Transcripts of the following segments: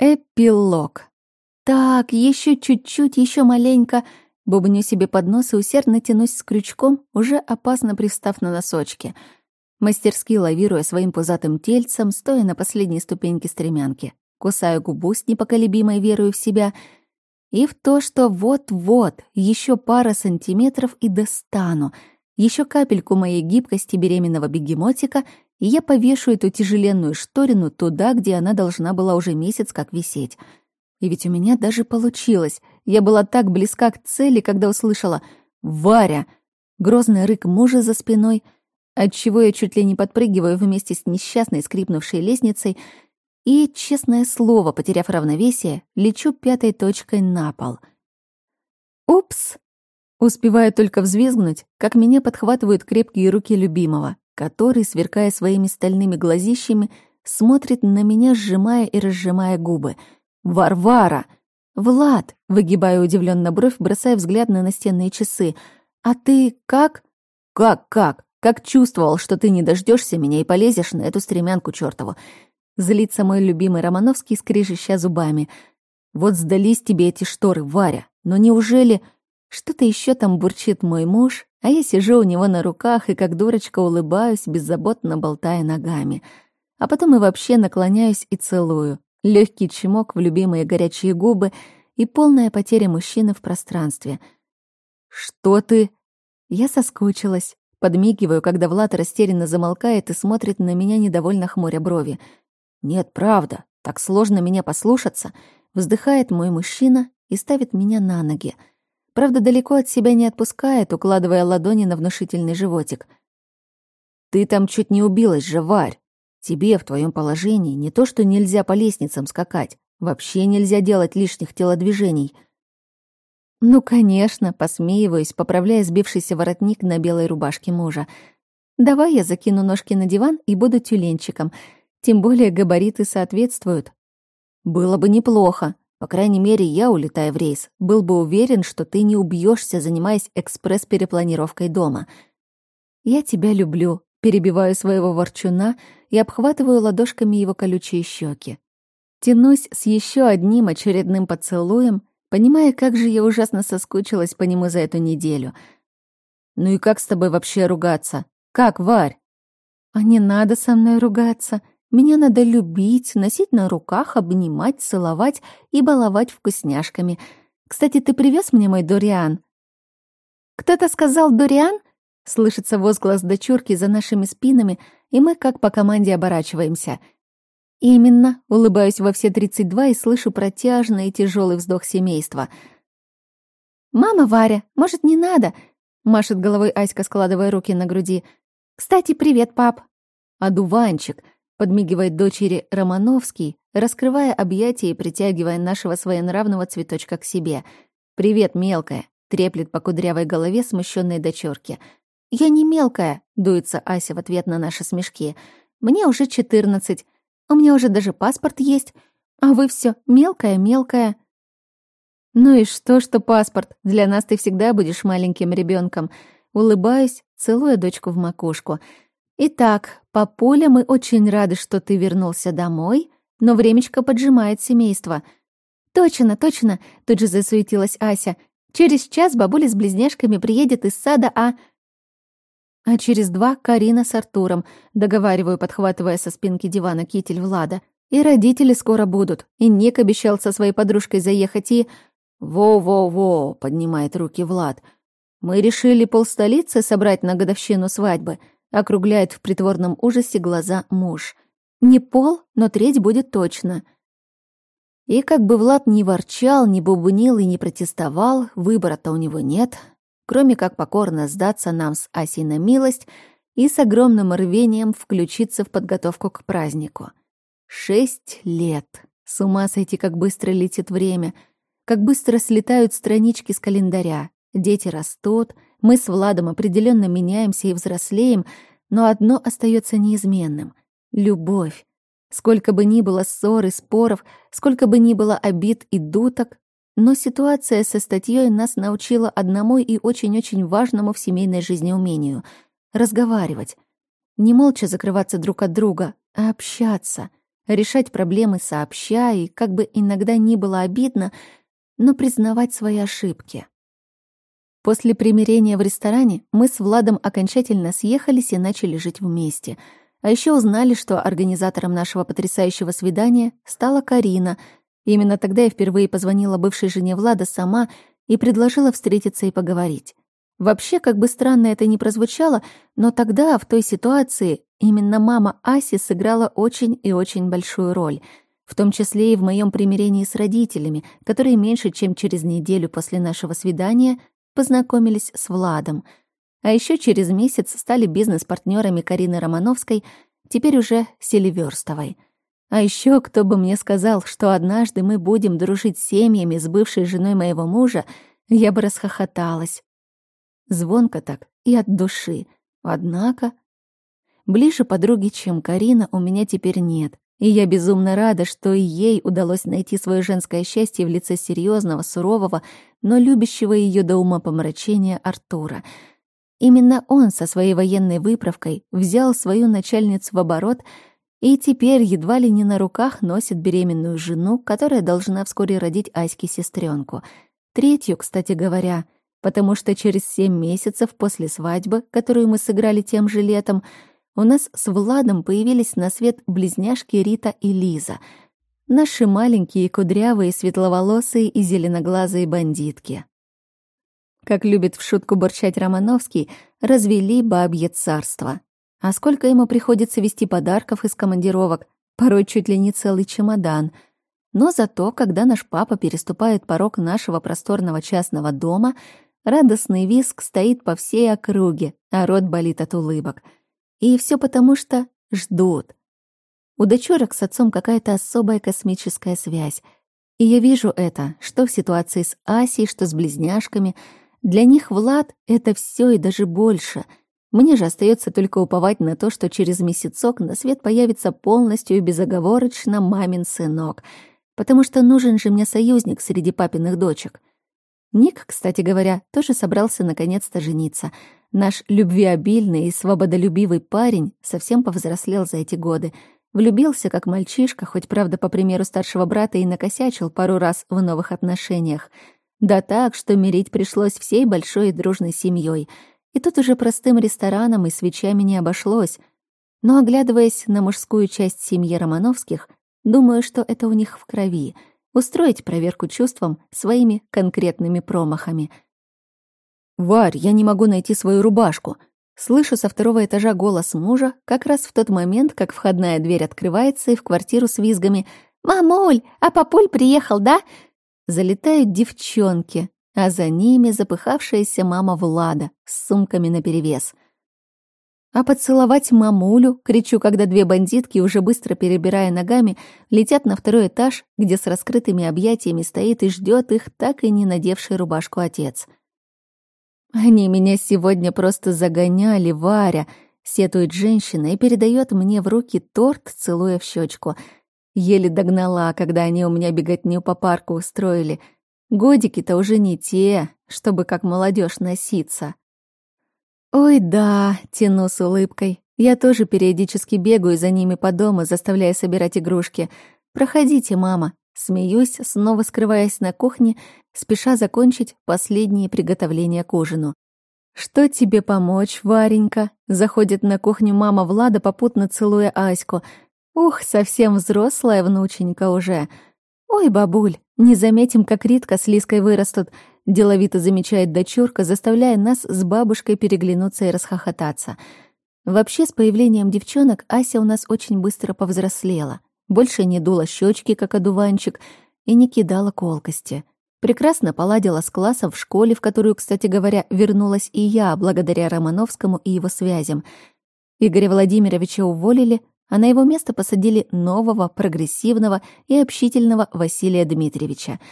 Эпилог. Так, еще чуть-чуть, еще маленько. Бубню себе под нос и усердно тянусь с крючком, уже опасно пристав на носочки. Мастерски лавируя своим пузатым тельцем, стоя на последней ступеньке стремянки. Кусаю губу с непоколебимой верой в себя и в то, что вот-вот, еще пара сантиметров и достану, еще капельку моей гибкости беременного бегемотика — и я повешу эту тяжеленную шторину туда, где она должна была уже месяц как висеть. И ведь у меня даже получилось. Я была так близка к цели, когда услышала «Варя!» Грозный рык мужа за спиной, отчего я чуть ли не подпрыгиваю вместе с несчастной скрипнувшей лестницей и, честное слово, потеряв равновесие, лечу пятой точкой на пол. «Упс!» Успеваю только взвизгнуть, как меня подхватывают крепкие руки любимого который, сверкая своими стальными глазищами, смотрит на меня, сжимая и разжимая губы. «Варвара!» «Влад!» — выгибая удивленно бровь, бросая взгляд на настенные часы. «А ты как?» «Как-как? Как чувствовал, что ты не дождешься меня и полезешь на эту стремянку чертову?» Злится мой любимый Романовский, скрежеща зубами. «Вот сдались тебе эти шторы, Варя, но неужели...» Что-то еще там бурчит мой муж, а я сижу у него на руках и как дурочка улыбаюсь, беззаботно болтая ногами. А потом и вообще наклоняюсь и целую. Легкий чмок в любимые горячие губы и полная потеря мужчины в пространстве. «Что ты?» Я соскучилась. Подмигиваю, когда Влад растерянно замолкает и смотрит на меня, недовольно хмуря брови. «Нет, правда, так сложно меня послушаться», — вздыхает мой мужчина и ставит меня на ноги — Правда, далеко от себя не отпускает, укладывая ладони на внушительный животик. «Ты там чуть не убилась же, Варь. Тебе в твоем положении не то, что нельзя по лестницам скакать, вообще нельзя делать лишних телодвижений». «Ну, конечно», — посмеиваюсь, поправляя сбившийся воротник на белой рубашке мужа. «Давай я закину ножки на диван и буду тюленчиком. Тем более габариты соответствуют». «Было бы неплохо», по крайней мере, я, улетая в рейс, был бы уверен, что ты не убьешься, занимаясь экспресс-перепланировкой дома. Я тебя люблю, перебиваю своего ворчуна и обхватываю ладошками его колючие щеки. Тянусь с еще одним очередным поцелуем, понимая, как же я ужасно соскучилась по нему за эту неделю. «Ну и как с тобой вообще ругаться? Как, Варь?» «А не надо со мной ругаться», меня надо любить, носить на руках, обнимать, целовать и баловать вкусняшками. Кстати, ты привез мне мой дуриан?» «Кто-то сказал дуриан?» Слышится возглас дочурки за нашими спинами, и мы как по команде оборачиваемся. «Именно», — улыбаюсь во все тридцать два и слышу протяжный и тяжелый вздох семейства. «Мама Варя, может, не надо?» — машет головой Аська, складывая руки на груди. «Кстати, привет, пап!» «Одуванчик!» Подмигивает дочери Романовский, раскрывая объятия и притягивая нашего своенравного цветочка к себе. «Привет, мелкая!» — треплет по кудрявой голове смущенной дочерки. «Я не мелкая!» — дуется Ася в ответ на наши смешки. «Мне уже четырнадцать. У меня уже даже паспорт есть. А вы все мелкая-мелкая». «Ну и что, что паспорт? Для нас ты всегда будешь маленьким ребенком. Улыбаюсь, целуя дочку в макушку — «Итак, папуля, мы очень рады, что ты вернулся домой, но времечко поджимает семейство». «Точно, точно!» — тут же засуетилась Ася. «Через час бабуля с близняшками приедет из сада, а...» А через два Карина с Артуром, договариваю, подхватывая со спинки дивана китель Влада. И родители скоро будут. И Ник обещал со своей подружкой заехать и... «Во-во-во!» — поднимает руки Влад. «Мы решили полстолицы собрать на годовщину свадьбы округляет в притворном ужасе глаза муж. Не пол, но треть будет точно. И как бы Влад ни ворчал, ни бубнил и не протестовал, выбора-то у него нет, кроме как покорно сдаться нам с Асей на милость и с огромным рвением включиться в подготовку к празднику. Шесть лет. С ума сойти, как быстро летит время, как быстро слетают странички с календаря. Дети растут, мы с Владом определенно меняемся и взрослеем, но одно остается неизменным — любовь. Сколько бы ни было ссор и споров, сколько бы ни было обид и дуток, но ситуация со статьей нас научила одному и очень-очень важному в семейной жизни умению — разговаривать. Не молча закрываться друг от друга, а общаться. решать проблемы сообща и, как бы иногда ни было обидно, но признавать свои ошибки. После примирения в ресторане мы с Владом окончательно съехались и начали жить вместе. А еще узнали, что организатором нашего потрясающего свидания стала Карина. Именно тогда я впервые позвонила бывшей жене Влада сама и предложила встретиться и поговорить. Вообще, как бы странно это ни прозвучало, но тогда, в той ситуации, именно мама Аси сыграла очень и очень большую роль, в том числе и в моем примирении с родителями, которые меньше чем через неделю после нашего свидания познакомились с Владом. А еще через месяц стали бизнес партнерами Карины Романовской, теперь уже Селиверстовой. А еще кто бы мне сказал, что однажды мы будем дружить семьями с бывшей женой моего мужа, я бы расхохоталась. Звонко так и от души. Однако... Ближе подруги, чем Карина, у меня теперь нет. И я безумно рада, что и ей удалось найти свое женское счастье в лице серьезного, сурового, но любящего ее до ума помрачения Артура. Именно он со своей военной выправкой взял свою начальницу в оборот и теперь едва ли не на руках носит беременную жену, которая должна вскоре родить Аське сестренку. Третью, кстати говоря, потому что через семь месяцев после свадьбы, которую мы сыграли тем же летом, у нас с Владом появились на свет близняшки Рита и Лиза, наши маленькие кудрявые, светловолосые и зеленоглазые бандитки. Как любит в шутку борчать Романовский, развели бабье царство. А сколько ему приходится вести подарков из командировок, порой чуть ли не целый чемодан. Но зато, когда наш папа переступает порог нашего просторного частного дома — Радостный виск стоит по всей округе, а рот болит от улыбок. И все потому, что ждут. У дочурок с отцом какая-то особая космическая связь. И я вижу это, что в ситуации с Асей, что с близняшками. Для них Влад — это все и даже больше. Мне же остается только уповать на то, что через месяцок на свет появится полностью и безоговорочно мамин сынок. Потому что нужен же мне союзник среди папиных дочек — Ник, кстати говоря, тоже собрался наконец-то жениться. Наш любвеобильный и свободолюбивый парень совсем повзрослел за эти годы. Влюбился как мальчишка, хоть, правда, по примеру старшего брата и накосячил пару раз в новых отношениях. Да так, что мирить пришлось всей большой и дружной семьей. И тут уже простым рестораном и свечами не обошлось. Но, оглядываясь на мужскую часть семьи Романовских, думаю, что это у них в крови — устроить проверку чувствам своими конкретными промахами. «Варь, я не могу найти свою рубашку», Слышу со второго этажа голос мужа как раз в тот момент, как входная дверь открывается и в квартиру с визгами «Мамуль, а папуль приехал, да?» Залетают девчонки, а за ними запыхавшаяся мама Влада с сумками наперевес. А поцеловать мамулю, кричу, когда две бандитки, уже быстро перебирая ногами, летят на второй этаж, где с раскрытыми объятиями стоит и ждет их так и не надевший рубашку отец. Они меня сегодня просто загоняли, Варя, сетует женщина и передает мне в руки торт, целуя в щечку. Еле догнала, когда они у меня беготню по парку устроили. Годики-то уже не те, чтобы как молодежь носиться. «Ой, да», — тяну с улыбкой. «Я тоже периодически бегаю за ними по дому, заставляя собирать игрушки. Проходите, мама». Смеюсь, снова скрываясь на кухне, спеша закончить последние приготовления к ужину. «Что тебе помочь, Варенька?» Заходит на кухню мама Влада, попутно целуя Аську. «Ух, совсем взрослая внученька уже. Ой, бабуль, не заметим, как Ритка с Лиской вырастут. Деловито замечает дочурка, заставляя нас с бабушкой переглянуться и расхохотаться. Вообще, с появлением девчонок Ася у нас очень быстро повзрослела. Больше не дула щечки, как одуванчик, и не кидала колкости. Прекрасно поладила с классом в школе, в которую, кстати говоря, вернулась и я, благодаря Романовскому и его связям. Игоря Владимировича уволили, а на его место посадили нового, прогрессивного и общительного Василия Дмитриевича —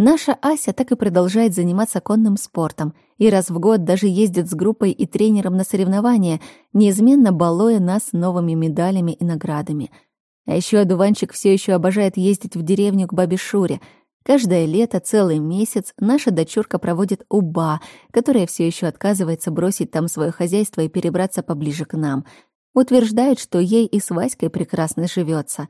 Наша Ася так и продолжает заниматься конным спортом и раз в год даже ездит с группой и тренером на соревнования, неизменно балуя нас новыми медалями и наградами. А еще одуванчик все еще обожает ездить в деревню к бабе Шуре. Каждое лето, целый месяц, наша дочурка проводит уба, которая все еще отказывается бросить там свое хозяйство и перебраться поближе к нам. Утверждают, что ей и с Васькой прекрасно живется.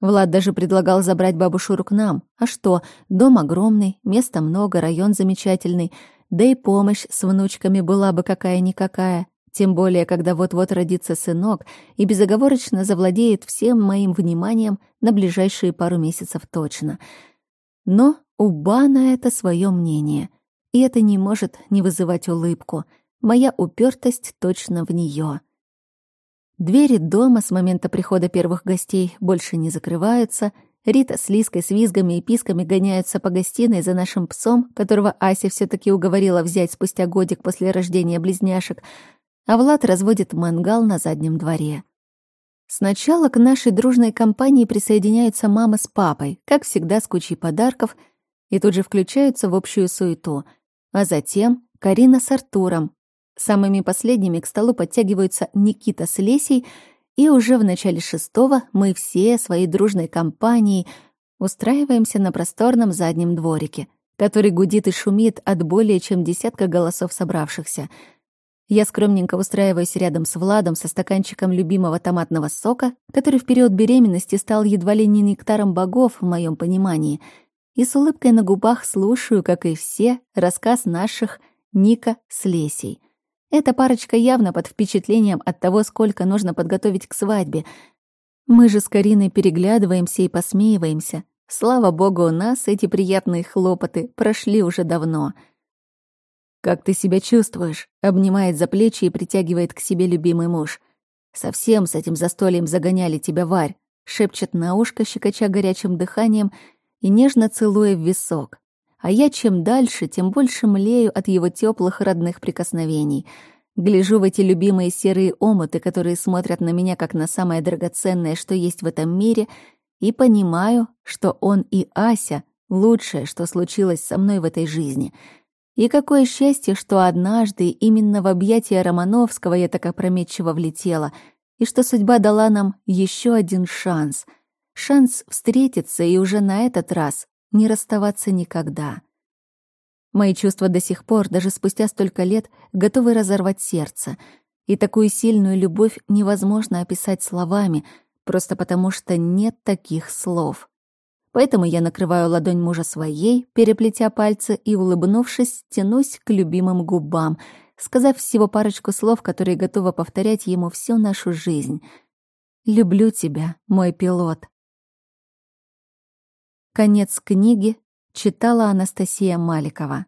Влад даже предлагал забрать бабу Шуру к нам. А что, дом огромный, места много, район замечательный, да и помощь с внучками была бы какая-никакая. Тем более, когда вот-вот родится сынок и безоговорочно завладеет всем моим вниманием на ближайшие пару месяцев точно. Но у Бана это свое мнение, и это не может не вызывать улыбку. Моя упертость точно в нее. Двери дома с момента прихода первых гостей больше не закрываются. Рита с Лиской с визгами и писками гоняются по гостиной за нашим псом, которого Ася все таки уговорила взять спустя годик после рождения близняшек — а Влад разводит мангал на заднем дворе. Сначала к нашей дружной компании присоединяются мама с папой, как всегда с кучей подарков, и тут же включаются в общую суету. А затем Карина с Артуром. Самыми последними к столу подтягиваются Никита с Лесей, и уже в начале шестого мы все своей дружной компанией устраиваемся на просторном заднем дворике, который гудит и шумит от более чем десятка голосов собравшихся — я скромненько устраиваюсь рядом с Владом со стаканчиком любимого томатного сока, который в период беременности стал едва ли не нектаром богов в моем понимании, и с улыбкой на губах слушаю, как и все, рассказ наших Ника с Лесей. Эта парочка явно под впечатлением от того, сколько нужно подготовить к свадьбе. Мы же с Кариной переглядываемся и посмеиваемся. Слава богу, у нас эти приятные хлопоты прошли уже давно — «Как ты себя чувствуешь?» — обнимает за плечи и притягивает к себе любимый муж. «Совсем с этим застольем загоняли тебя, Варь», — шепчет на ушко, щекоча горячим дыханием и нежно целуя в висок. А я чем дальше, тем больше млею от его теплых родных прикосновений. Гляжу в эти любимые серые омуты, которые смотрят на меня как на самое драгоценное, что есть в этом мире, и понимаю, что он и Ася — лучшее, что случилось со мной в этой жизни — и какое счастье, что однажды именно в объятия Романовского я так опрометчиво влетела, и что судьба дала нам еще один шанс. Шанс встретиться и уже на этот раз не расставаться никогда. Мои чувства до сих пор, даже спустя столько лет, готовы разорвать сердце. И такую сильную любовь невозможно описать словами, просто потому что нет таких слов. Поэтому я накрываю ладонь мужа своей, переплетя пальцы и, улыбнувшись, тянусь к любимым губам, сказав всего парочку слов, которые готова повторять ему всю нашу жизнь. «Люблю тебя, мой пилот». Конец книги читала Анастасия Маликова.